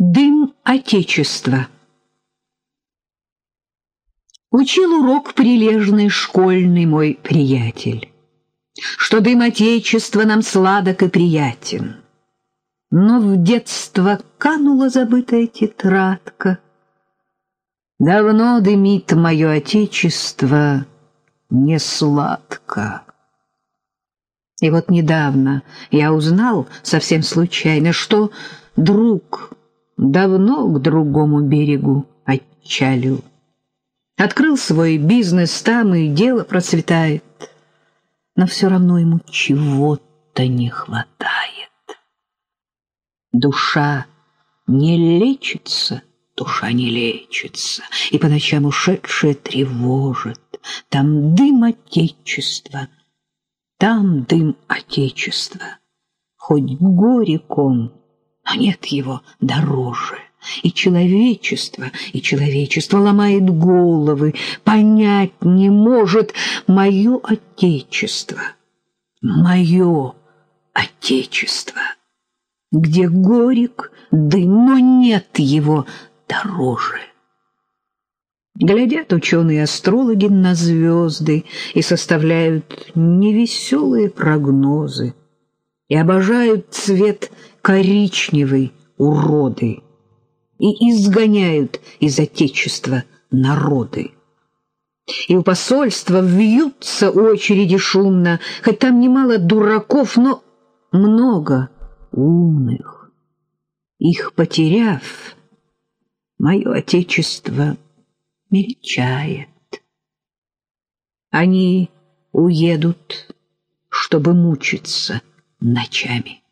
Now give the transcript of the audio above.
Дым Отечества Учил урок прилежный школьный мой приятель, Что дым Отечества нам сладок и приятен. Но в детство канула забытая тетрадка. Давно дымит мое Отечество не сладко. И вот недавно я узнал совсем случайно, что друг давно к другому берегу отчалил. Открыл свой бизнес там, и дело процветает. Но все равно ему чего-то не хватает. Душа не лечится, душа не лечится, и по ночам ушедшая тревожит. Там дым Отечества, там дым Отечества. Хоть горек он, но нет его дороже. И человечество, и человечество ломает головы, понять не может мое Отечество, мое Отечество, где горек дым, но нет его дороже. Глядят ученые-астрологи на звезды и составляют невеселые прогнозы и обожают цвет коричневый уроды и изгоняют из Отечества народы. И у посольства вьются очереди шумно, хоть там немало дураков, но много умных. Их потеряв, мое Отечество мельчает. Они уедут, чтобы мучиться ночами.